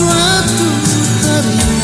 quanto carinho.